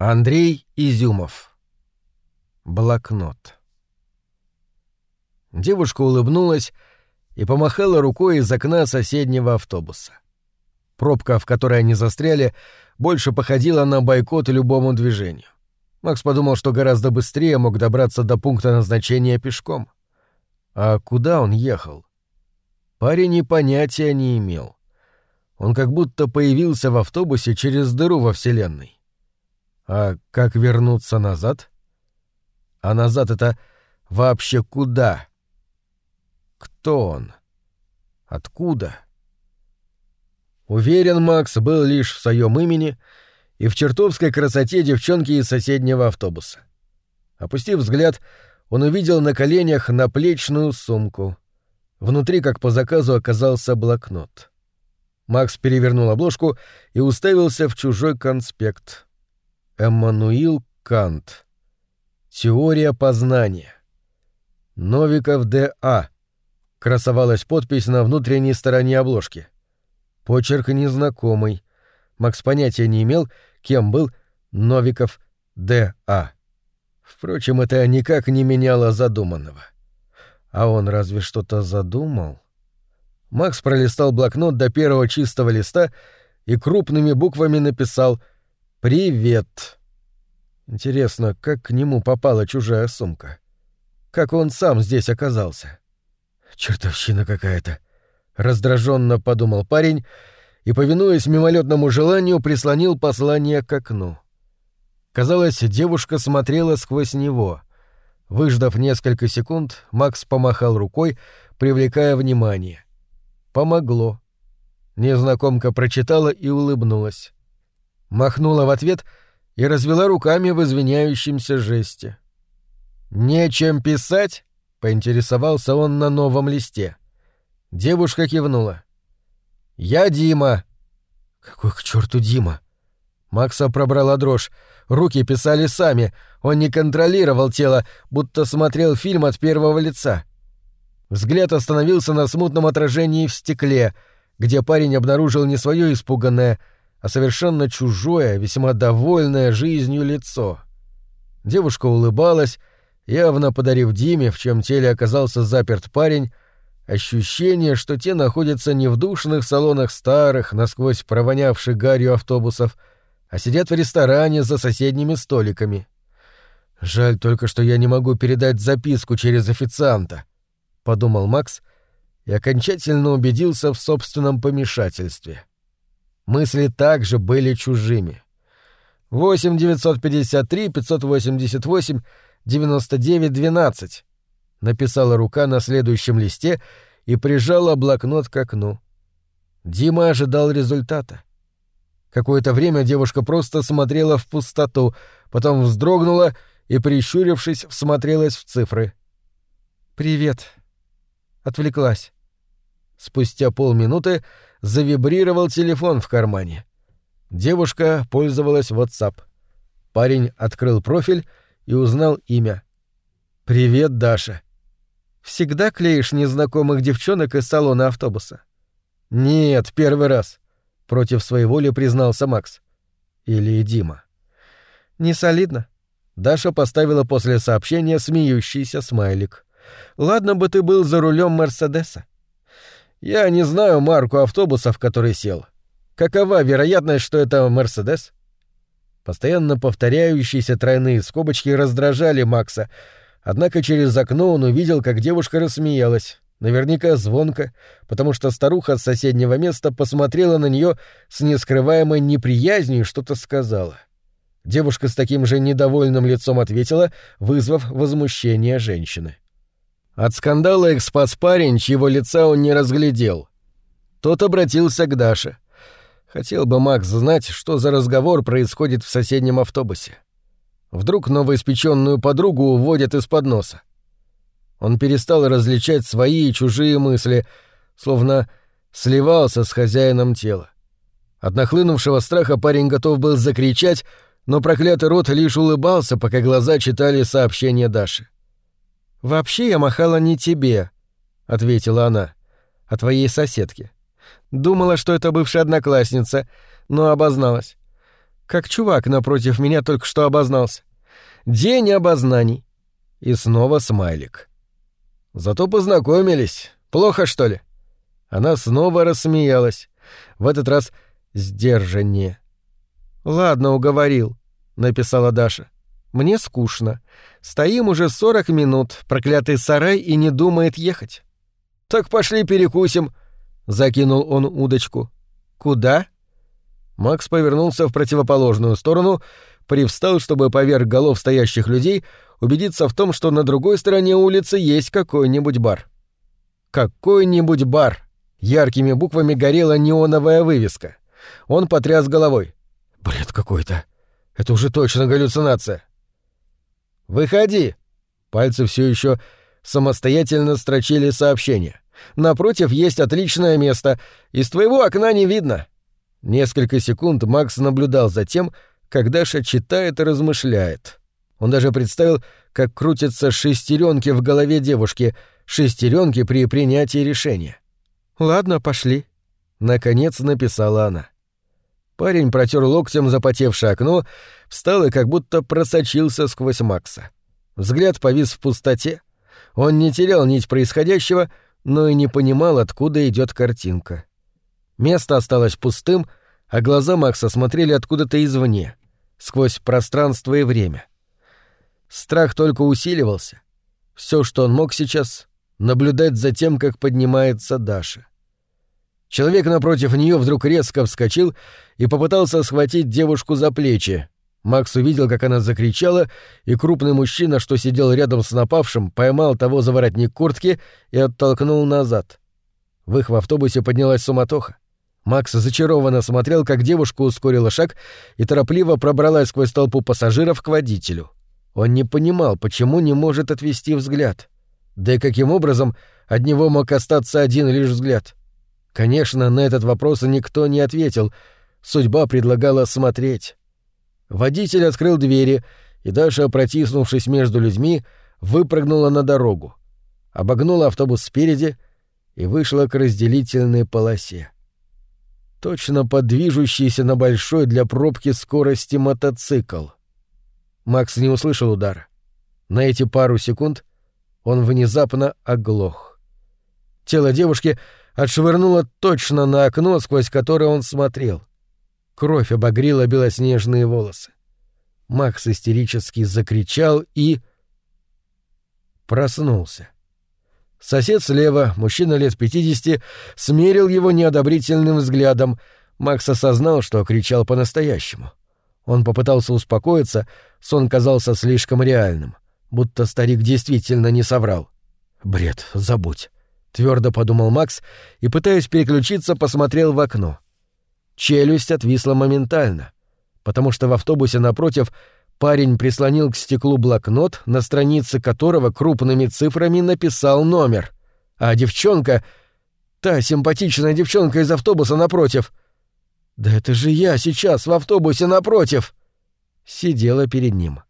Андрей Изюмов. Блокнот. Девушка улыбнулась и помахала рукой из окна соседнего автобуса. Пробка, в которой они застряли, больше походила на бойкот любому движению. Макс подумал, что гораздо быстрее мог добраться до пункта назначения пешком. А куда он ехал? Парень и понятия не имел. Он как будто появился в автобусе через дыру во Вселенной. А как вернуться назад? А назад это вообще куда? Кто он? Откуда? Уверен, Макс был лишь в своем имени и в чертовской красоте девчонки из соседнего автобуса. Опустив взгляд, он увидел на коленях наплечную сумку. Внутри, как по заказу, оказался блокнот. Макс перевернул обложку и уставился в чужой конспект — Эммануил Кант. Теория познания. Новиков Д.А. Красовалась подпись на внутренней стороне обложки. Почерк незнакомый. Макс понятия не имел, кем был Новиков Д.А. Впрочем, это никак не меняло задуманного. А он разве что-то задумал? Макс пролистал блокнот до первого чистого листа и крупными буквами написал — «Привет». Интересно, как к нему попала чужая сумка? Как он сам здесь оказался? Чертовщина какая-то. Раздраженно подумал парень и, повинуясь мимолетному желанию, прислонил послание к окну. Казалось, девушка смотрела сквозь него. Выждав несколько секунд, Макс помахал рукой, привлекая внимание. Помогло. Незнакомка прочитала и улыбнулась махнула в ответ и развела руками в извиняющемся жесте. «Нечем писать?» — поинтересовался он на новом листе. Девушка кивнула. «Я Дима». «Какой к черту Дима?» Макса пробрала дрожь. Руки писали сами. Он не контролировал тело, будто смотрел фильм от первого лица. Взгляд остановился на смутном отражении в стекле, где парень обнаружил не свое испуганное, а совершенно чужое, весьма довольное жизнью лицо. Девушка улыбалась, явно подарив Диме, в чем теле оказался заперт парень, ощущение, что те находятся не в душных салонах старых, насквозь провонявших гарью автобусов, а сидят в ресторане за соседними столиками. «Жаль только, что я не могу передать записку через официанта», — подумал Макс и окончательно убедился в собственном помешательстве. Мысли также были чужими. 8 953 588 99 12 написала рука на следующем листе и прижала блокнот к окну. Дима ожидал результата. Какое-то время девушка просто смотрела в пустоту, потом вздрогнула и, прищурившись, всмотрелась в цифры. «Привет». Отвлеклась. Спустя полминуты завибрировал телефон в кармане. Девушка пользовалась WhatsApp. Парень открыл профиль и узнал имя. «Привет, Даша». «Всегда клеишь незнакомых девчонок из салона автобуса?» «Нет, первый раз», — против своей воли признался Макс. Или Дима. «Не солидно». Даша поставила после сообщения смеющийся смайлик. «Ладно бы ты был за рулем Мерседеса. Я не знаю марку автобуса, в который сел. Какова вероятность, что это Мерседес? Постоянно повторяющиеся тройные скобочки раздражали Макса, однако через окно он увидел, как девушка рассмеялась. Наверняка звонко, потому что старуха с соседнего места посмотрела на нее с нескрываемой неприязнью и что-то сказала. Девушка с таким же недовольным лицом ответила, вызвав возмущение женщины. — от скандала их спас парень, чьего лица он не разглядел. Тот обратился к Даше. Хотел бы Макс знать, что за разговор происходит в соседнем автобусе. Вдруг новоиспеченную подругу уводят из-под носа. Он перестал различать свои и чужие мысли, словно сливался с хозяином тела. От нахлынувшего страха парень готов был закричать, но проклятый рот лишь улыбался, пока глаза читали сообщение Даши. «Вообще я махала не тебе», — ответила она, — «а твоей соседке. Думала, что это бывшая одноклассница, но обозналась. Как чувак напротив меня только что обознался. День обознаний. И снова смайлик. Зато познакомились. Плохо, что ли? Она снова рассмеялась. В этот раз сдержаннее. «Ладно, уговорил», — написала Даша. «Мне скучно. Стоим уже сорок минут, проклятый сарай и не думает ехать». «Так пошли перекусим», — закинул он удочку. «Куда?» Макс повернулся в противоположную сторону, привстал, чтобы поверх голов стоящих людей убедиться в том, что на другой стороне улицы есть какой-нибудь бар. Какой-нибудь бар. Яркими буквами горела неоновая вывеска. Он потряс головой. Бред какой-то. Это уже точно галлюцинация. Выходи. Пальцы все еще самостоятельно строчили сообщение. Напротив есть отличное место. Из твоего окна не видно. Несколько секунд Макс наблюдал за тем, как Даша читает и размышляет. Он даже представил, как крутятся шестеренки в голове девушки, шестеренки при принятии решения. «Ладно, пошли», — наконец написала она. Парень протер локтем запотевшее окно, встал и как будто просочился сквозь Макса. Взгляд повис в пустоте. Он не терял нить происходящего, но и не понимал, откуда идет картинка. Место осталось пустым, а глаза Макса смотрели откуда-то извне, сквозь пространство и время. Страх только усиливался. Все, что он мог сейчас, наблюдать за тем, как поднимается Даша. Человек напротив нее вдруг резко вскочил и попытался схватить девушку за плечи. Макс увидел, как она закричала, и крупный мужчина, что сидел рядом с напавшим, поймал того за воротник куртки и оттолкнул назад. В их в автобусе поднялась суматоха. Макс зачарованно смотрел, как девушка ускорила шаг и торопливо пробралась сквозь толпу пассажиров к водителю. Он не понимал, почему не может отвести взгляд. Да и каким образом от него мог остаться один лишь взгляд? Конечно, на этот вопрос никто не ответил. Судьба предлагала смотреть. Водитель открыл двери, и Даша, протиснувшись между людьми, выпрыгнула на дорогу, обогнула автобус спереди и вышла к разделительной полосе. Точно подвижущийся на большой для пробки скорости мотоцикл. Макс не услышал удара. На эти пару секунд он внезапно оглох. Тело девушки отшвырнуло точно на окно, сквозь которое он смотрел. Кровь обогрела белоснежные волосы. Макс истерически закричал и... проснулся. Сосед слева, мужчина лет пятидесяти, смерил его неодобрительным взглядом. Макс осознал, что кричал по-настоящему. Он попытался успокоиться, сон казался слишком реальным, будто старик действительно не соврал. «Бред, забудь», — твердо подумал Макс и, пытаясь переключиться, посмотрел в окно. Челюсть отвисла моментально, потому что в автобусе напротив парень прислонил к стеклу блокнот, на странице которого крупными цифрами написал номер. А девчонка... Та симпатичная девчонка из автобуса напротив... Да это же я сейчас в автобусе напротив! Сидела перед ним.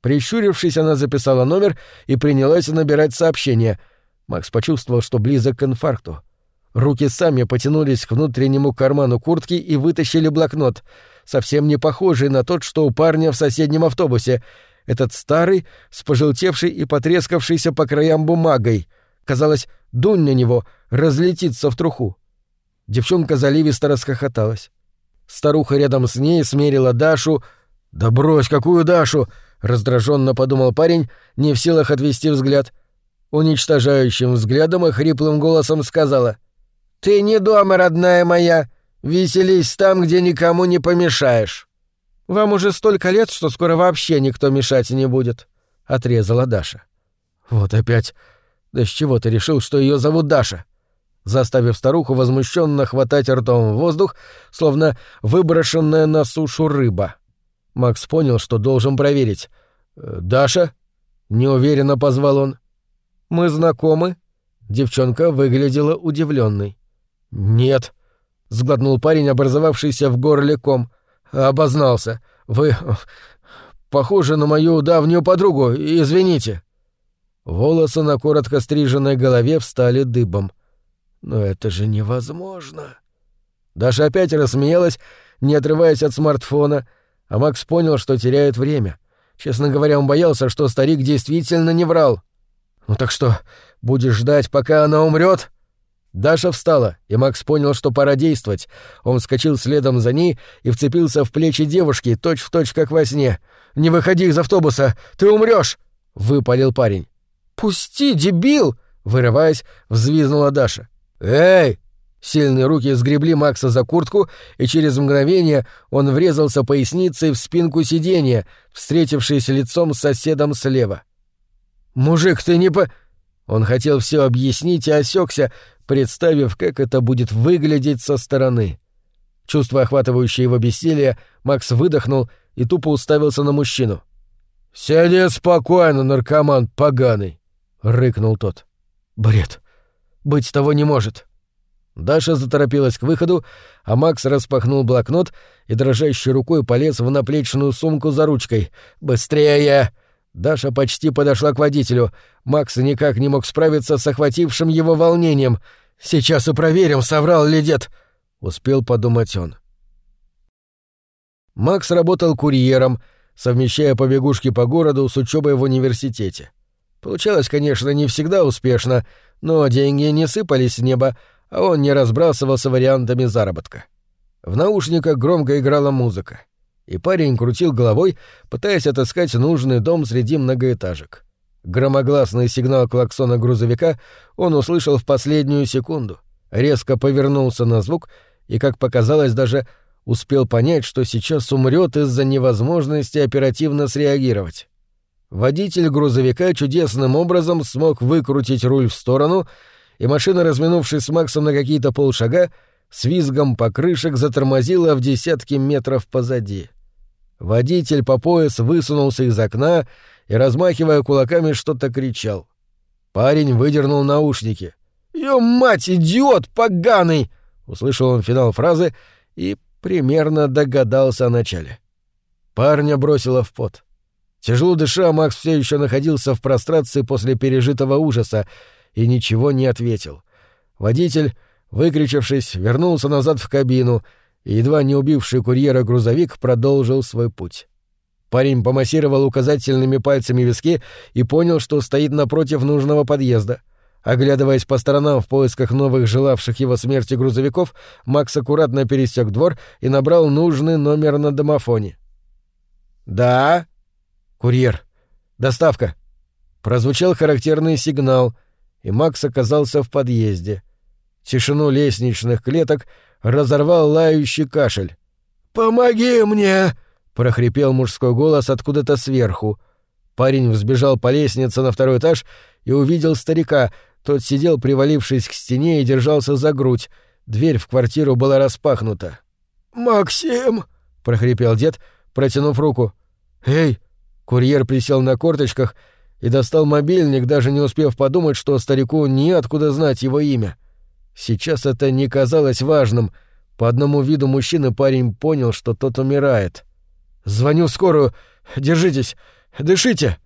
Прищурившись, она записала номер и принялась набирать сообщение. Макс почувствовал, что близок к инфаркту. Руки сами потянулись к внутреннему карману куртки и вытащили блокнот, совсем не похожий на тот, что у парня в соседнем автобусе. Этот старый, с пожелтевшей и потрескавшейся по краям бумагой. Казалось, дунь на него, разлетится в труху. Девчонка заливисто расхохоталась. Старуха рядом с ней смерила Дашу. «Да брось, какую Дашу!» — раздраженно подумал парень, не в силах отвести взгляд. Уничтожающим взглядом и хриплым голосом сказала — «Ты не дома, родная моя. Веселись там, где никому не помешаешь». «Вам уже столько лет, что скоро вообще никто мешать не будет», — отрезала Даша. «Вот опять. Да с чего ты решил, что ее зовут Даша?» Заставив старуху возмущенно хватать ртом в воздух, словно выброшенная на сушу рыба. Макс понял, что должен проверить. «Э, «Даша?» — неуверенно позвал он. «Мы знакомы?» Девчонка выглядела удивленной. «Нет», — сглотнул парень, образовавшийся в горле ком. «Обознался. Вы... похожи на мою давнюю подругу, извините». Волосы на коротко стриженной голове встали дыбом. «Но это же невозможно». Даша опять рассмеялась не отрываясь от смартфона, а Макс понял, что теряет время. Честно говоря, он боялся, что старик действительно не врал. «Ну так что, будешь ждать, пока она умрет? Даша встала, и Макс понял, что пора действовать. Он вскочил следом за ней и вцепился в плечи девушки, точь-в-точь, точь, как во сне. «Не выходи из автобуса! Ты умрешь! выпалил парень. «Пусти, дебил!» — вырываясь, взвизнула Даша. «Эй!» Сильные руки сгребли Макса за куртку, и через мгновение он врезался поясницей в спинку сиденья, встретившись лицом с соседом слева. «Мужик, ты не по...» Он хотел все объяснить и осекся, представив, как это будет выглядеть со стороны. Чувство, охватывающее его бессилие, Макс выдохнул и тупо уставился на мужчину. «Сиди спокойно, наркоман поганый!» — рыкнул тот. «Бред. Быть того не может». Даша заторопилась к выходу, а Макс распахнул блокнот и дрожащей рукой полез в наплечную сумку за ручкой. «Быстрее!» Даша почти подошла к водителю. Макс никак не мог справиться с охватившим его волнением. «Сейчас и проверим, соврал ли дед!» — успел подумать он. Макс работал курьером, совмещая побегушки по городу с учебой в университете. Получалось, конечно, не всегда успешно, но деньги не сыпались с неба, а он не разбрасывался вариантами заработка. В наушниках громко играла музыка и парень крутил головой, пытаясь отыскать нужный дом среди многоэтажек. Громогласный сигнал клаксона грузовика он услышал в последнюю секунду, резко повернулся на звук и, как показалось, даже успел понять, что сейчас умрет из-за невозможности оперативно среагировать. Водитель грузовика чудесным образом смог выкрутить руль в сторону, и машина, разминувшись с Максом на какие-то полшага, с визгом покрышек затормозила в десятки метров позади. Водитель по пояс высунулся из окна и, размахивая кулаками, что-то кричал. Парень выдернул наушники. «Ё, мать, идиот, поганый!» — услышал он финал фразы и примерно догадался о начале. Парня бросило в пот. Тяжело дыша, Макс все еще находился в прострации после пережитого ужаса и ничего не ответил. Водитель, выкричавшись, вернулся назад в кабину — едва не убивший курьера грузовик продолжил свой путь. Парень помассировал указательными пальцами виски и понял, что стоит напротив нужного подъезда. Оглядываясь по сторонам в поисках новых желавших его смерти грузовиков, Макс аккуратно пересек двор и набрал нужный номер на домофоне. «Да?» «Курьер. Доставка». Прозвучал характерный сигнал, и Макс оказался в подъезде. Тишину лестничных клеток — разорвал лающий кашель. «Помоги мне!» — прохрипел мужской голос откуда-то сверху. Парень взбежал по лестнице на второй этаж и увидел старика. Тот сидел, привалившись к стене, и держался за грудь. Дверь в квартиру была распахнута. «Максим!» — прохрипел дед, протянув руку. «Эй!» — курьер присел на корточках и достал мобильник, даже не успев подумать, что старику неоткуда знать его имя. Сейчас это не казалось важным. По одному виду мужчины парень понял, что тот умирает. «Звоню скорую. Держитесь. Дышите!»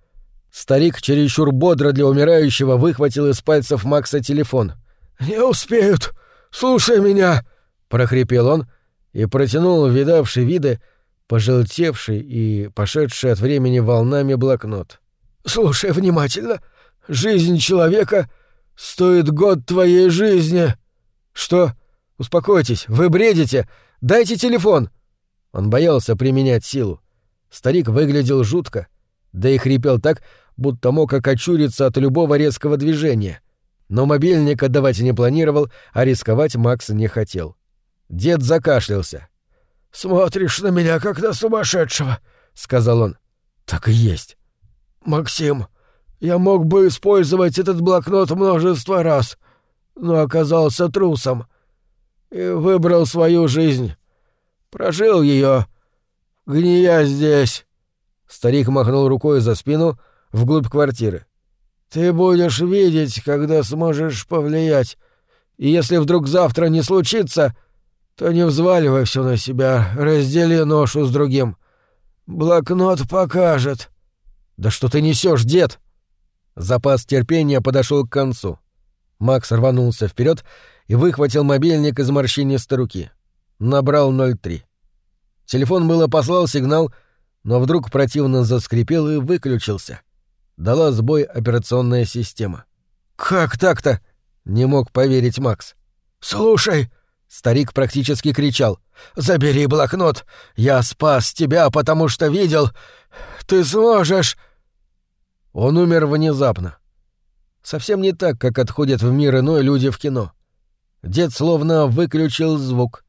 Старик чересчур бодро для умирающего выхватил из пальцев Макса телефон. «Не успеют! Слушай меня!» — прохрипел он и протянул видавший виды, пожелтевший и пошедший от времени волнами блокнот. «Слушай внимательно. Жизнь человека стоит год твоей жизни!» «Что? Успокойтесь, вы бредите! Дайте телефон!» Он боялся применять силу. Старик выглядел жутко, да и хрипел так, будто мог окочуриться от любого резкого движения. Но мобильник отдавать не планировал, а рисковать Макс не хотел. Дед закашлялся. «Смотришь на меня, как на сумасшедшего», — сказал он. «Так и есть». «Максим, я мог бы использовать этот блокнот множество раз но оказался трусом и выбрал свою жизнь. Прожил ее, гния здесь. Старик махнул рукой за спину вглубь квартиры. Ты будешь видеть, когда сможешь повлиять. И если вдруг завтра не случится, то не взваливай все на себя, раздели ношу с другим. Блокнот покажет. Да что ты несешь, дед? Запас терпения подошел к концу. Макс рванулся вперед и выхватил мобильник из морщинистой руки. Набрал 03. Телефон было послал сигнал, но вдруг противно заскрипел и выключился. Дала сбой операционная система. «Как так-то?» — не мог поверить Макс. «Слушай!» — старик практически кричал. «Забери блокнот! Я спас тебя, потому что видел! Ты сможешь!» Он умер внезапно. Совсем не так, как отходят в мир иной люди в кино. Дед словно выключил звук,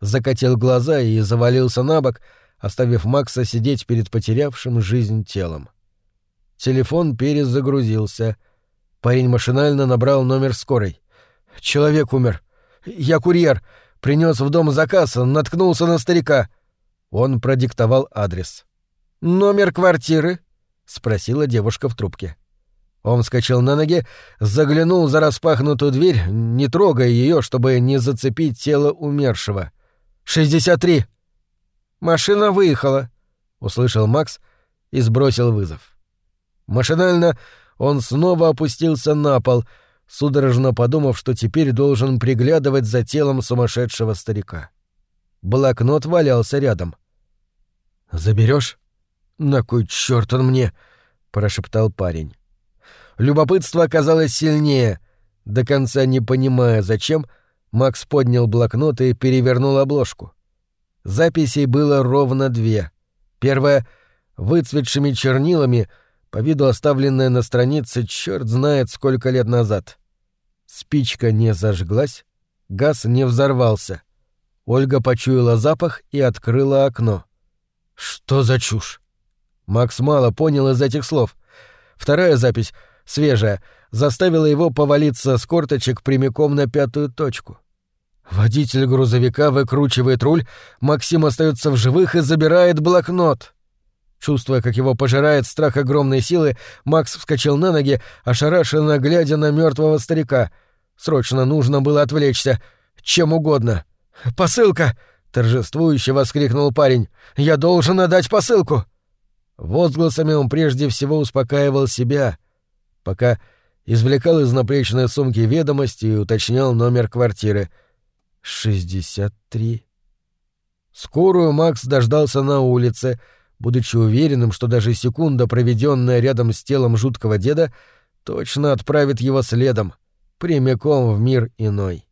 закатил глаза и завалился на бок, оставив Макса сидеть перед потерявшим жизнь телом. Телефон перезагрузился. Парень машинально набрал номер скорой. «Человек умер. Я курьер. Принес в дом заказ, наткнулся на старика». Он продиктовал адрес. «Номер квартиры?» — спросила девушка в трубке. Он вскочил на ноги, заглянул за распахнутую дверь, не трогая ее, чтобы не зацепить тело умершего. «Шестьдесят три!» «Машина выехала», — услышал Макс и сбросил вызов. Машинально он снова опустился на пол, судорожно подумав, что теперь должен приглядывать за телом сумасшедшего старика. Блокнот валялся рядом. Заберешь? На кой черт он мне? прошептал парень. Любопытство оказалось сильнее. До конца не понимая, зачем, Макс поднял блокнот и перевернул обложку. Записей было ровно две. Первая — выцветшими чернилами, по виду оставленная на странице черт знает сколько лет назад. Спичка не зажглась, газ не взорвался. Ольга почуяла запах и открыла окно. «Что за чушь?» Макс мало понял из этих слов. Вторая запись — свежая, заставила его повалиться с корточек прямиком на пятую точку. Водитель грузовика выкручивает руль, Максим остается в живых и забирает блокнот. Чувствуя, как его пожирает страх огромной силы, Макс вскочил на ноги, ошарашенно глядя на мертвого старика. Срочно нужно было отвлечься. Чем угодно. «Посылка!» — торжествующе воскликнул парень. «Я должен отдать посылку!» Возгласами он прежде всего успокаивал себя — пока извлекал из наплечной сумки ведомости и уточнял номер квартиры. «Шестьдесят три». Скорую Макс дождался на улице, будучи уверенным, что даже секунда, проведенная рядом с телом жуткого деда, точно отправит его следом, прямиком в мир иной.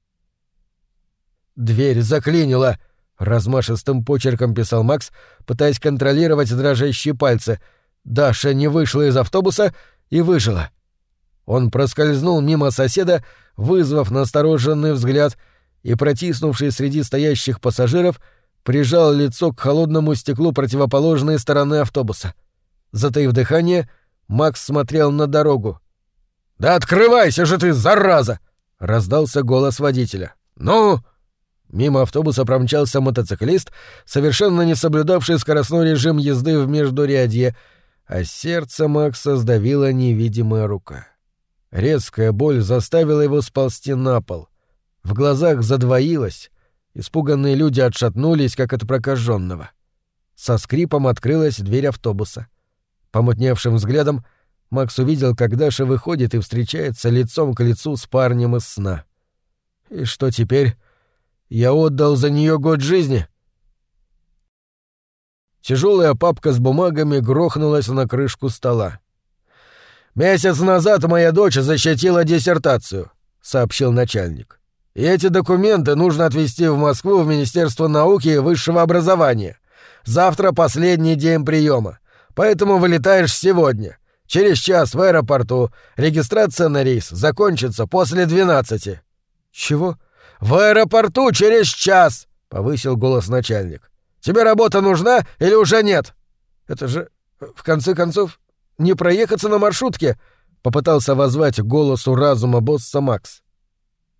«Дверь заклинила!» — размашистым почерком писал Макс, пытаясь контролировать дрожащие пальцы. Даша не вышла из автобуса и выжила. Он проскользнул мимо соседа, вызвав настороженный взгляд, и, протиснувшись среди стоящих пассажиров, прижал лицо к холодному стеклу противоположной стороны автобуса. Затаив дыхание, Макс смотрел на дорогу. «Да открывайся же ты, зараза!» — раздался голос водителя. «Ну?» Мимо автобуса промчался мотоциклист, совершенно не соблюдавший скоростной режим езды в междурядье, а сердце Макса сдавила невидимая рука. Резкая боль заставила его сползти на пол. В глазах задвоилось. Испуганные люди отшатнулись, как от прокаженного. Со скрипом открылась дверь автобуса. Помутневшим взглядом Макс увидел, как Даша выходит и встречается лицом к лицу с парнем из сна. И что теперь? Я отдал за нее год жизни. Тяжелая папка с бумагами грохнулась на крышку стола. «Месяц назад моя дочь защитила диссертацию», — сообщил начальник. «И эти документы нужно отвезти в Москву в Министерство науки и высшего образования. Завтра последний день приема, поэтому вылетаешь сегодня. Через час в аэропорту. Регистрация на рейс закончится после двенадцати». «Чего?» «В аэропорту через час!» — повысил голос начальник. «Тебе работа нужна или уже нет?» «Это же, в конце концов, не проехаться на маршрутке?» — попытался воззвать голосу разума босса Макс.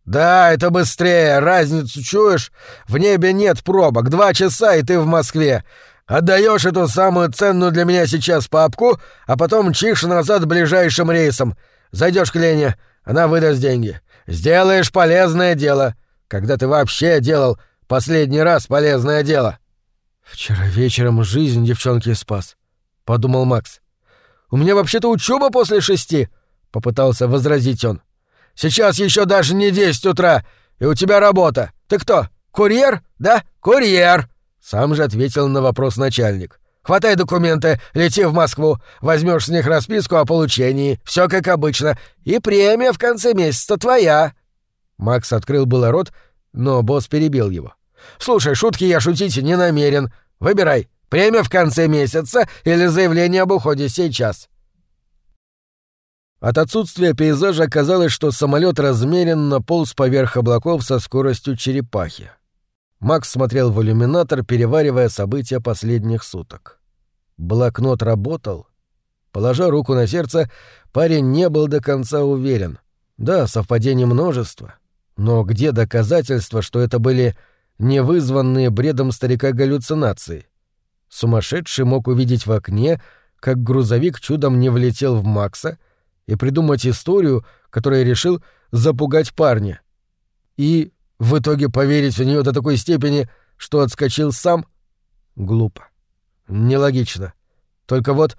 «Да, это быстрее, разницу чуешь? В небе нет пробок, два часа, и ты в Москве. Отдаешь эту самую ценную для меня сейчас папку, а потом мчишь назад ближайшим рейсом. Зайдешь к Лене, она выдаст деньги. Сделаешь полезное дело. Когда ты вообще делал последний раз полезное дело?» «Вчера вечером жизнь девчонки спас», — подумал Макс. У меня вообще-то учеба после шести», — попытался возразить он. «Сейчас еще даже не десять утра, и у тебя работа. Ты кто, курьер, да? Курьер!» Сам же ответил на вопрос начальник. «Хватай документы, лети в Москву, возьмешь с них расписку о получении, все как обычно, и премия в конце месяца твоя». Макс открыл было рот, но босс перебил его. «Слушай, шутки я шутить не намерен. Выбирай, премия в конце месяца или заявление об уходе сейчас». От отсутствия пейзажа казалось, что самолет размеренно полз поверх облаков со скоростью черепахи. Макс смотрел в иллюминатор, переваривая события последних суток. Блокнот работал. Положа руку на сердце, парень не был до конца уверен. Да, совпадений множество. Но где доказательства, что это были не вызванные бредом старика галлюцинации? Сумасшедший мог увидеть в окне, как грузовик чудом не влетел в Макса, и придумать историю, которая решил запугать парня. И в итоге поверить в нее до такой степени, что отскочил сам? Глупо. Нелогично. Только вот...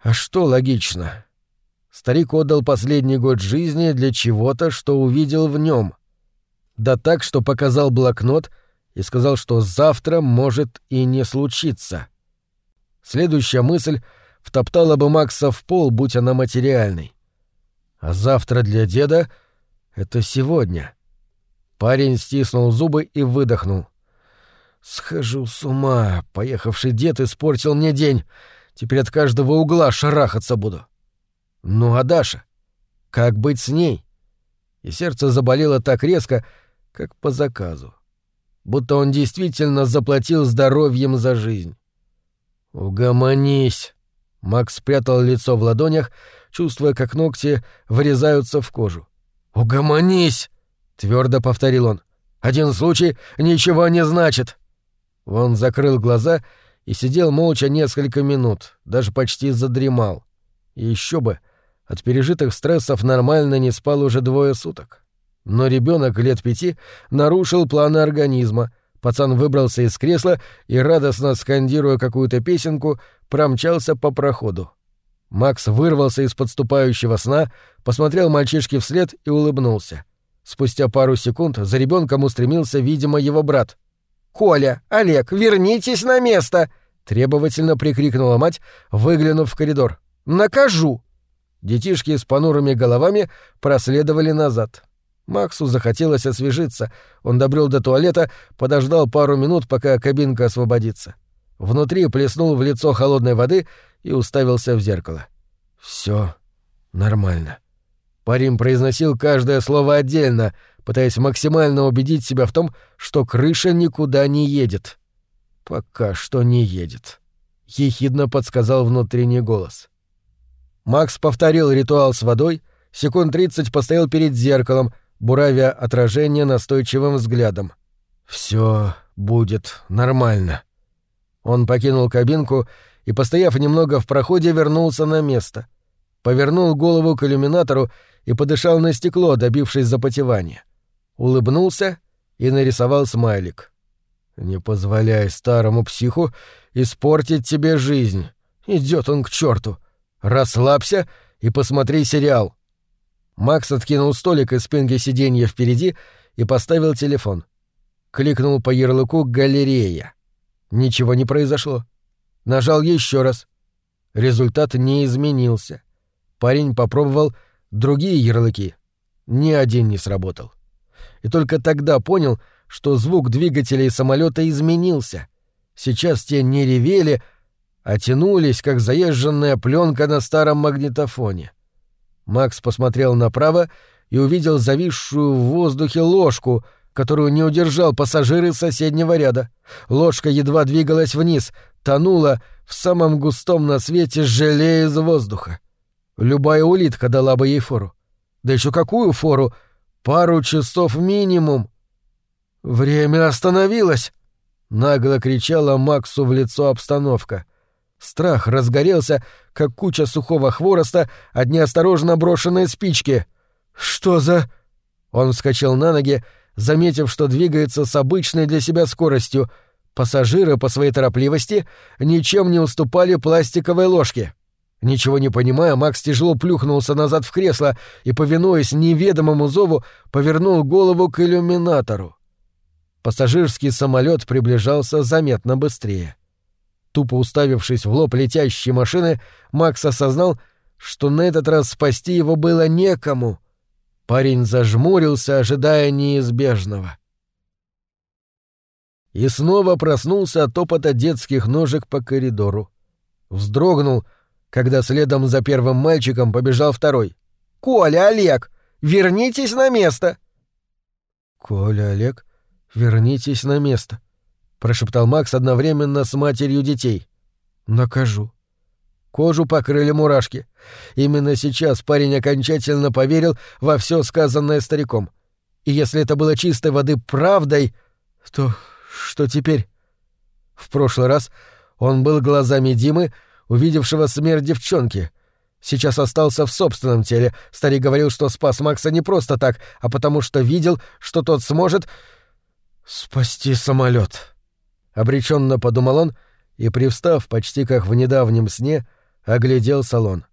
А что логично? Старик отдал последний год жизни для чего-то, что увидел в нем. Да так, что показал блокнот и сказал, что завтра может и не случиться. Следующая мысль втоптала бы Макса в пол, будь она материальной. А завтра для деда — это сегодня — Парень стиснул зубы и выдохнул. «Схожу с ума. Поехавший дед испортил мне день. Теперь от каждого угла шарахаться буду. Ну а Даша? Как быть с ней?» И сердце заболело так резко, как по заказу. Будто он действительно заплатил здоровьем за жизнь. «Угомонись!» Макс спрятал лицо в ладонях, чувствуя, как ногти врезаются в кожу. «Угомонись!» твердо повторил он. Один случай ничего не значит. Он закрыл глаза и сидел молча несколько минут, даже почти задремал. Еще бы, от пережитых стрессов нормально не спал уже двое суток. Но ребенок лет пяти нарушил планы организма. Пацан выбрался из кресла и, радостно скандируя какую-то песенку, промчался по проходу. Макс вырвался из подступающего сна, посмотрел мальчишке вслед и улыбнулся. Спустя пару секунд за ребенком устремился, видимо, его брат. «Коля, Олег, вернитесь на место!» — требовательно прикрикнула мать, выглянув в коридор. «Накажу!» Детишки с понурыми головами проследовали назад. Максу захотелось освежиться. Он добрел до туалета, подождал пару минут, пока кабинка освободится. Внутри плеснул в лицо холодной воды и уставился в зеркало. Все нормально. Парень произносил каждое слово отдельно, пытаясь максимально убедить себя в том, что крыша никуда не едет. «Пока что не едет», — ехидно подсказал внутренний голос. Макс повторил ритуал с водой, секунд тридцать постоял перед зеркалом, буравя отражение настойчивым взглядом. «Все будет нормально». Он покинул кабинку и, постояв немного в проходе, вернулся на место. Повернул голову к иллюминатору и подышал на стекло, добившись запотевания. Улыбнулся и нарисовал смайлик. «Не позволяй старому психу испортить тебе жизнь. Идет он к черту. Расслабься и посмотри сериал». Макс откинул столик из спинки сиденья впереди и поставил телефон. Кликнул по ярлыку «Галерея». Ничего не произошло. Нажал еще раз. Результат не изменился. Парень попробовал другие ярлыки. Ни один не сработал. И только тогда понял, что звук двигателей самолета изменился. Сейчас те не ревели, а тянулись, как заезженная пленка на старом магнитофоне. Макс посмотрел направо и увидел зависшую в воздухе ложку, которую не удержал пассажир из соседнего ряда. Ложка едва двигалась вниз, тонула в самом густом на свете желе из воздуха. Любая улитка дала бы ей фору. Да еще какую фору? Пару часов минимум. Время остановилось! Нагло кричала Максу в лицо обстановка. Страх разгорелся, как куча сухого хвороста от неосторожно брошенной спички. «Что за...» Он вскочил на ноги, заметив, что двигается с обычной для себя скоростью. Пассажиры по своей торопливости ничем не уступали пластиковой ложке. Ничего не понимая, Макс тяжело плюхнулся назад в кресло и, повинуясь неведомому зову, повернул голову к иллюминатору. пассажирский самолет приближался заметно быстрее. Тупо уставившись в лоб летящей машины, Макс осознал, что на этот раз спасти его было некому. Парень зажмурился, ожидая неизбежного. И снова проснулся от топота детских ножек по коридору. Вздрогнул, когда следом за первым мальчиком побежал второй. «Коля, Олег, вернитесь на место!» «Коля, Олег, вернитесь на место», — прошептал Макс одновременно с матерью детей. «Накажу». Кожу покрыли мурашки. Именно сейчас парень окончательно поверил во все сказанное стариком. И если это было чистой воды правдой, то что теперь? В прошлый раз он был глазами Димы, увидевшего смерть девчонки. Сейчас остался в собственном теле. Старик говорил, что спас Макса не просто так, а потому что видел, что тот сможет спасти самолет. Обреченно подумал он и, привстав почти как в недавнем сне, оглядел салон.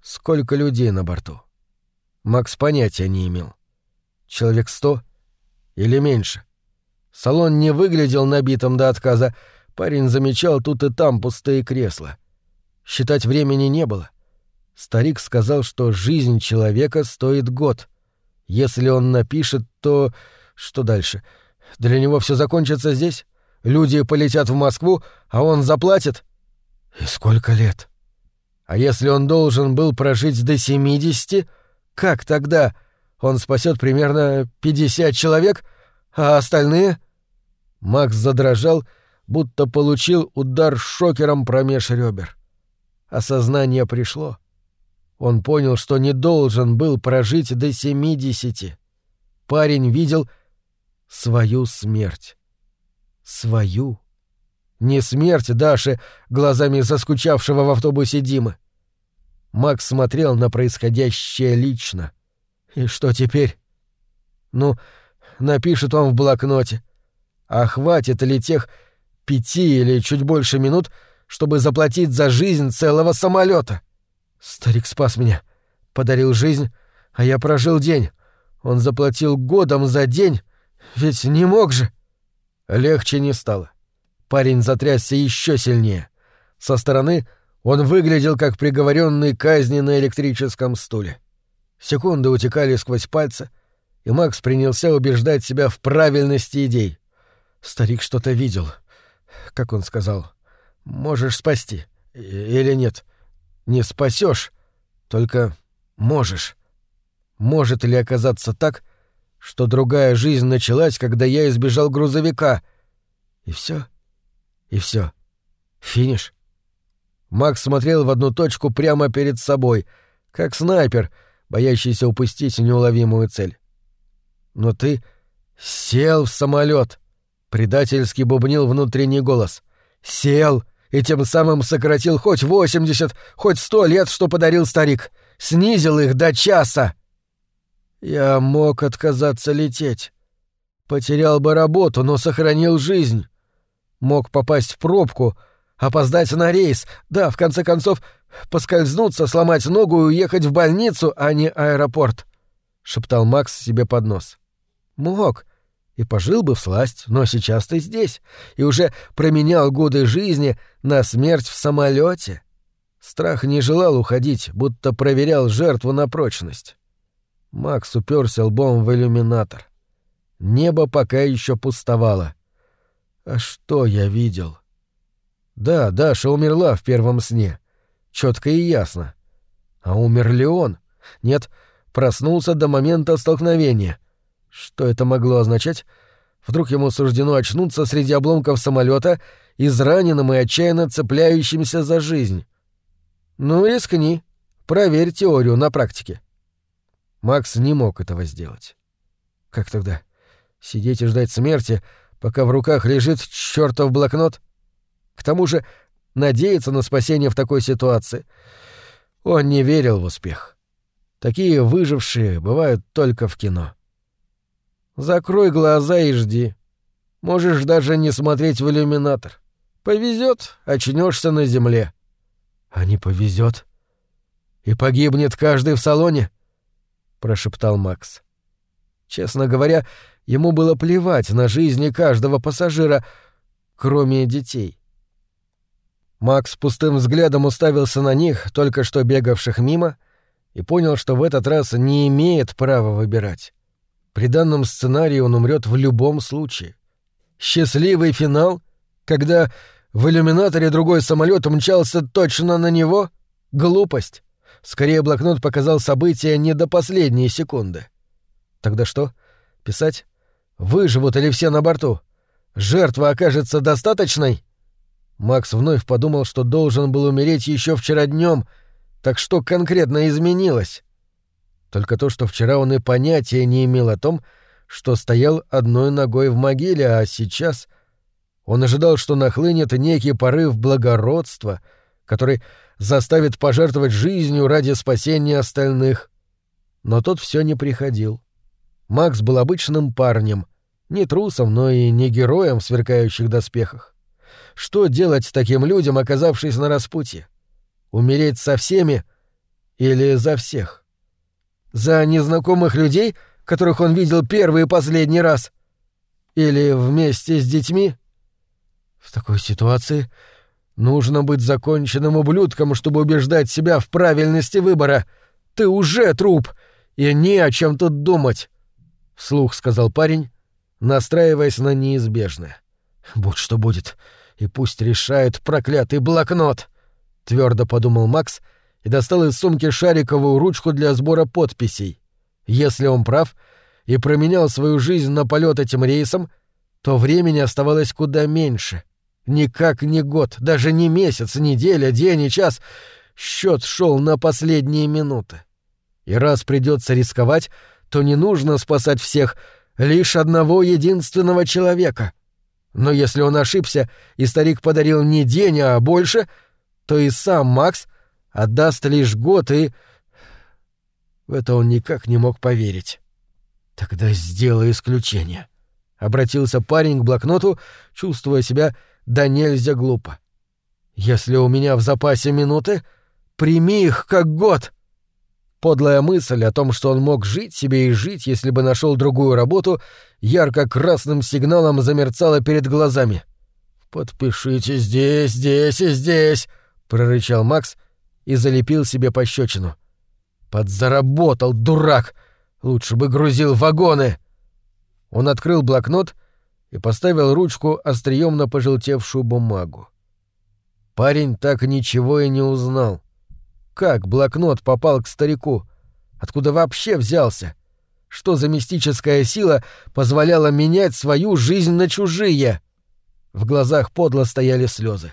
Сколько людей на борту? Макс понятия не имел. Человек сто или меньше? Салон не выглядел набитым до отказа. Парень замечал тут и там пустые кресла. Считать времени не было. Старик сказал, что жизнь человека стоит год. Если он напишет, то... Что дальше? Для него все закончится здесь? Люди полетят в Москву, а он заплатит? И сколько лет? А если он должен был прожить до семидесяти, как тогда? Он спасет примерно пятьдесят человек, а остальные? Макс задрожал, будто получил удар шокером промеж ребер. Осознание пришло. Он понял, что не должен был прожить до семидесяти. Парень видел свою смерть. Свою. Не смерть Даши глазами заскучавшего в автобусе Димы. Макс смотрел на происходящее лично. И что теперь? Ну, напишет он в блокноте. А хватит ли тех пяти или чуть больше минут, чтобы заплатить за жизнь целого самолета? Старик спас меня, подарил жизнь, а я прожил день. Он заплатил годом за день, ведь не мог же. Легче не стало. Парень затрясся еще сильнее. Со стороны он выглядел как приговоренный к казни на электрическом стуле. Секунды утекали сквозь пальцы, и Макс принялся убеждать себя в правильности идей. Старик что-то видел. Как он сказал? Можешь спасти. Или нет? Не спасешь, только можешь. Может ли оказаться так, что другая жизнь началась, когда я избежал грузовика? И все, И все. Финиш. Макс смотрел в одну точку прямо перед собой, как снайпер, боящийся упустить неуловимую цель. Но ты сел в самолет, Предательски бубнил внутренний голос. «Сел!» и тем самым сократил хоть восемьдесят, хоть сто лет, что подарил старик. Снизил их до часа. Я мог отказаться лететь. Потерял бы работу, но сохранил жизнь. Мог попасть в пробку, опоздать на рейс, да, в конце концов, поскользнуться, сломать ногу и уехать в больницу, а не аэропорт. — шептал Макс себе под нос. «Мог, и пожил бы в сласть, но сейчас ты здесь и уже променял годы жизни на смерть в самолете. Страх не желал уходить, будто проверял жертву на прочность. Макс уперся лбом в иллюминатор. Небо пока еще пустовало. А что я видел? Да, Даша умерла в первом сне. Четко и ясно. А умер ли он? Нет, проснулся до момента столкновения. Что это могло означать? Вдруг ему суждено очнуться среди обломков самолета, израненным и отчаянно цепляющимся за жизнь. Ну, рискни. Проверь теорию на практике. Макс не мог этого сделать. Как тогда? Сидеть и ждать смерти, пока в руках лежит чертов блокнот? К тому же надеяться на спасение в такой ситуации. Он не верил в успех. Такие выжившие бывают только в кино. Закрой глаза и жди. Можешь даже не смотреть в иллюминатор. Повезет, очнешься на земле. А не повезет. И погибнет каждый в салоне, прошептал Макс. Честно говоря, ему было плевать на жизни каждого пассажира, кроме детей. Макс пустым взглядом уставился на них, только что бегавших мимо, и понял, что в этот раз не имеет права выбирать. При данном сценарии он умрет в любом случае. Счастливый финал, когда в иллюминаторе другой самолет мчался точно на него? Глупость. Скорее, блокнот показал события не до последней секунды. Тогда что? Писать? Выживут ли все на борту? Жертва окажется достаточной? Макс вновь подумал, что должен был умереть еще вчера днем. Так что конкретно изменилось? Только то, что вчера он и понятия не имел о том, что стоял одной ногой в могиле, а сейчас он ожидал, что нахлынет некий порыв благородства, который заставит пожертвовать жизнью ради спасения остальных. Но тот все не приходил. Макс был обычным парнем, не трусом, но и не героем в сверкающих доспехах. Что делать с таким людям, оказавшись на распутье? Умереть со всеми или за всех? За незнакомых людей, которых он видел первый и последний раз? Или вместе с детьми? В такой ситуации нужно быть законченным ублюдком, чтобы убеждать себя в правильности выбора. Ты уже труп, и не о чем тут думать, — вслух сказал парень, настраиваясь на неизбежное. Будь что будет, и пусть решает проклятый блокнот, твердо подумал Макс и достал из сумки шариковую ручку для сбора подписей. Если он прав и променял свою жизнь на полет этим рейсом, то времени оставалось куда меньше. Никак не год, даже не месяц, неделя, день и час. Счет шел на последние минуты. И раз придется рисковать, то не нужно спасать всех, лишь одного единственного человека — но если он ошибся, и старик подарил не день, а больше, то и сам Макс отдаст лишь год, и... В это он никак не мог поверить. «Тогда сделай исключение», — обратился парень к блокноту, чувствуя себя да нельзя глупо. «Если у меня в запасе минуты, прими их как год». Подлая мысль о том, что он мог жить себе и жить, если бы нашел другую работу, ярко-красным сигналом замерцала перед глазами. «Подпишите здесь, здесь и здесь!» — прорычал Макс и залепил себе пощечину. «Подзаработал, дурак! Лучше бы грузил вагоны!» Он открыл блокнот и поставил ручку острием на пожелтевшую бумагу. Парень так ничего и не узнал. Как блокнот попал к старику? Откуда вообще взялся? Что за мистическая сила позволяла менять свою жизнь на чужие? В глазах подло стояли слезы.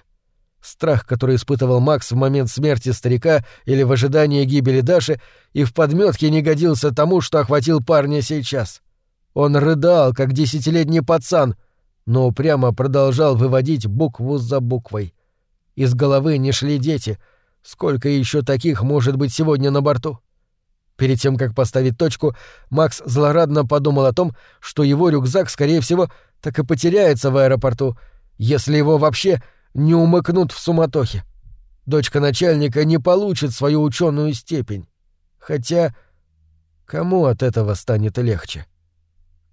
Страх, который испытывал Макс в момент смерти старика или в ожидании гибели Даши, и в подметке не годился тому, что охватил парня сейчас. Он рыдал, как десятилетний пацан, но упрямо продолжал выводить букву за буквой. Из головы не шли дети — Сколько еще таких может быть сегодня на борту? Перед тем, как поставить точку, Макс злорадно подумал о том, что его рюкзак, скорее всего, так и потеряется в аэропорту, если его вообще не умыкнут в суматохе. Дочка начальника не получит свою ученую степень. Хотя кому от этого станет легче?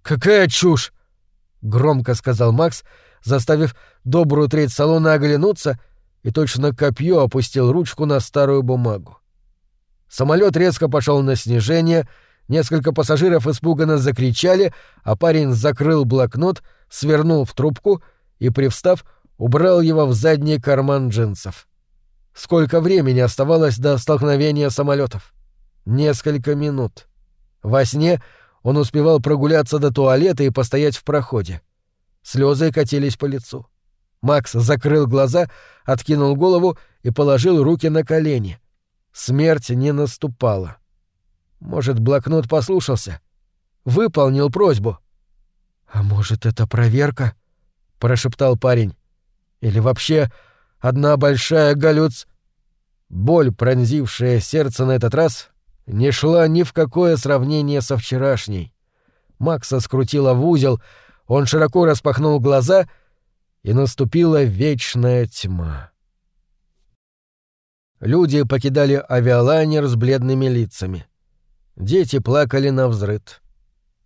«Какая чушь!» — громко сказал Макс, заставив добрую треть салона оглянуться — и точно копье опустил ручку на старую бумагу. Самолет резко пошел на снижение, несколько пассажиров испуганно закричали, а парень закрыл блокнот, свернул в трубку и, привстав, убрал его в задний карман джинсов. Сколько времени оставалось до столкновения самолетов? Несколько минут. Во сне он успевал прогуляться до туалета и постоять в проходе. Слезы катились по лицу. Макс закрыл глаза, откинул голову и положил руки на колени. Смерть не наступала. Может, блокнот послушался? Выполнил просьбу. «А может, это проверка?» — прошептал парень. «Или вообще одна большая галюц...» Боль, пронзившая сердце на этот раз, не шла ни в какое сравнение со вчерашней. Макса скрутила в узел, он широко распахнул глаза — и наступила вечная тьма. Люди покидали авиалайнер с бледными лицами. Дети плакали на взрыд.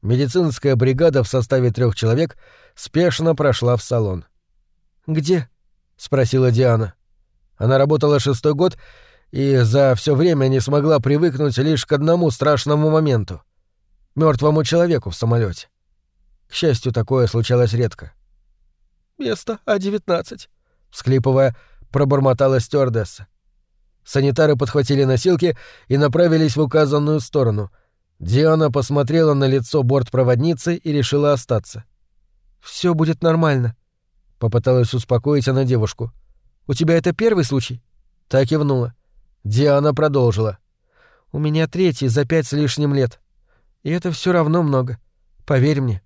Медицинская бригада в составе трех человек спешно прошла в салон. «Где?» — спросила Диана. Она работала шестой год и за все время не смогла привыкнуть лишь к одному страшному моменту — мертвому человеку в самолете. К счастью, такое случалось редко. «Место А-19», — всклипывая, пробормотала стюардесса. Санитары подхватили носилки и направились в указанную сторону. Диана посмотрела на лицо бортпроводницы и решила остаться. Все будет нормально», — попыталась успокоить она девушку. «У тебя это первый случай?» Так кивнула. Диана продолжила. «У меня третий за пять с лишним лет. И это все равно много. Поверь мне.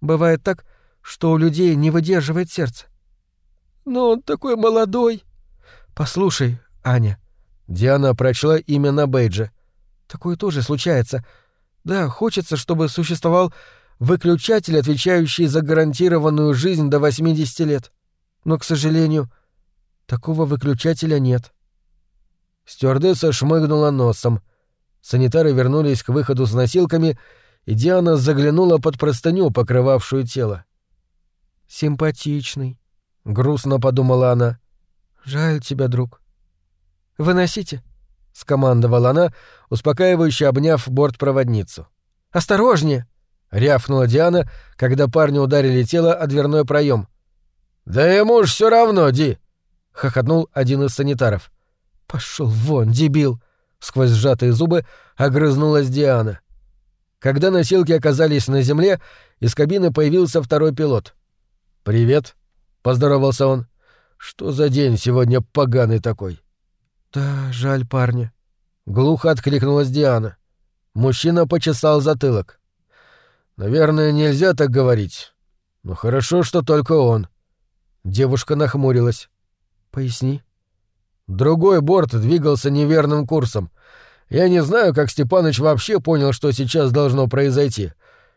Бывает так, что у людей не выдерживает сердце». «Но он такой молодой». «Послушай, Аня». Диана прочла имя на бейдже. «Такое тоже случается. Да, хочется, чтобы существовал выключатель, отвечающий за гарантированную жизнь до 80 лет. Но, к сожалению, такого выключателя нет». Стюардесса шмыгнула носом. Санитары вернулись к выходу с носилками, и Диана заглянула под простыню, покрывавшую тело. «Симпатичный», — грустно подумала она. «Жаль тебя, друг». «Выносите», — скомандовала она, успокаивающе обняв бортпроводницу. «Осторожнее!» — рявкнула Диана, когда парни ударили тело о дверной проем. «Да ему ж все равно, Ди!» — хохотнул один из санитаров. Пошел вон, дебил! Сквозь сжатые зубы огрызнулась Диана. Когда носилки оказались на земле, из кабины появился второй пилот. «Привет», — поздоровался он. «Что за день сегодня поганый такой?» «Да, жаль парня», — глухо откликнулась Диана. Мужчина почесал затылок. «Наверное, нельзя так говорить. Но хорошо, что только он». Девушка нахмурилась. «Поясни». Другой борт двигался неверным курсом. Я не знаю, как Степаныч вообще понял, что сейчас должно произойти.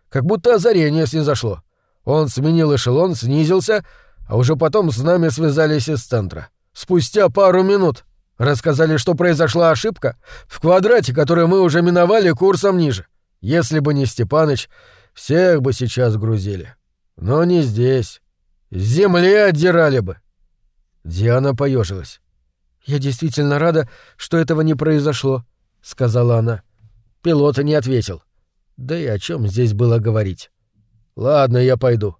Как будто озарение снизошло. Он сменил эшелон, снизился, а уже потом с нами связались из центра. Спустя пару минут рассказали, что произошла ошибка в квадрате, который мы уже миновали курсом ниже. Если бы не Степаныч, всех бы сейчас грузили. Но не здесь. С земли отдирали бы. Диана поежилась. «Я действительно рада, что этого не произошло», — сказала она. Пилот не ответил. Да и о чем здесь было говорить? «Ладно, я пойду».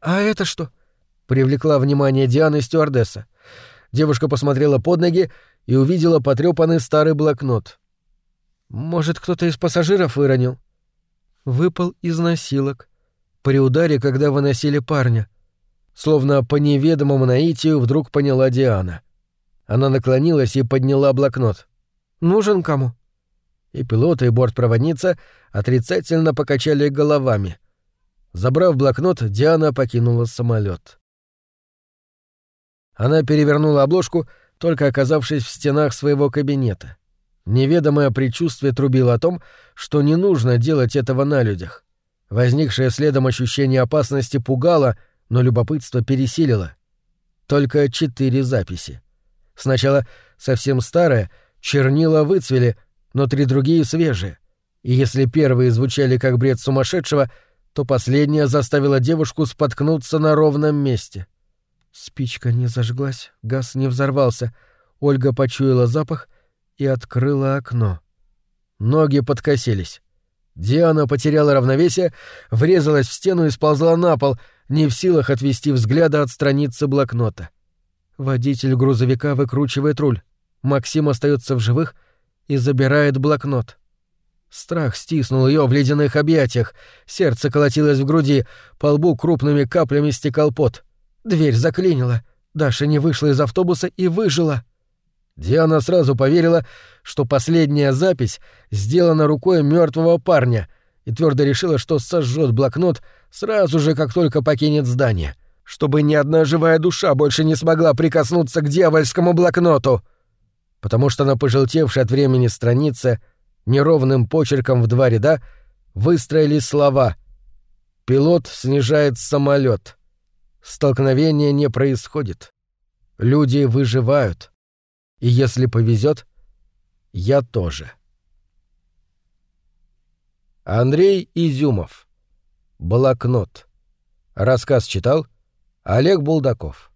«А это что?» — привлекла внимание Дианы стюардесса. Девушка посмотрела под ноги и увидела потрепанный старый блокнот. «Может, кто-то из пассажиров выронил?» «Выпал из носилок. При ударе, когда выносили парня». Словно по неведомому наитию вдруг поняла Диана. Она наклонилась и подняла блокнот. «Нужен кому?» И пилот, и бортпроводница отрицательно покачали головами. Забрав блокнот, Диана покинула самолет. Она перевернула обложку, только оказавшись в стенах своего кабинета. Неведомое предчувствие трубило о том, что не нужно делать этого на людях. Возникшее следом ощущение опасности пугало, но любопытство пересилило. Только четыре записи. Сначала совсем старая, чернила выцвели, но три другие свежие. И если первые звучали как бред сумасшедшего, то последняя заставила девушку споткнуться на ровном месте. Спичка не зажглась, газ не взорвался. Ольга почуяла запах и открыла окно. Ноги подкосились. Диана потеряла равновесие, врезалась в стену и сползла на пол, не в силах отвести взгляда от страницы блокнота. Водитель грузовика выкручивает руль. Максим остается в живых и забирает блокнот. Страх стиснул ее в ледяных объятиях, сердце колотилось в груди, по лбу крупными каплями стекал пот. Дверь заклинила. Даша не вышла из автобуса и выжила. Диана сразу поверила, что последняя запись сделана рукой мертвого парня, и твердо решила, что сожжет блокнот сразу же, как только покинет здание — чтобы ни одна живая душа больше не смогла прикоснуться к дьявольскому блокноту, потому что на пожелтевшей от времени странице неровным почерком в два ряда выстроили слова «Пилот снижает самолет. Столкновения не происходит. Люди выживают. И если повезет, я тоже». Андрей Изюмов Блокнот. Рассказ читал Олег Булдаков.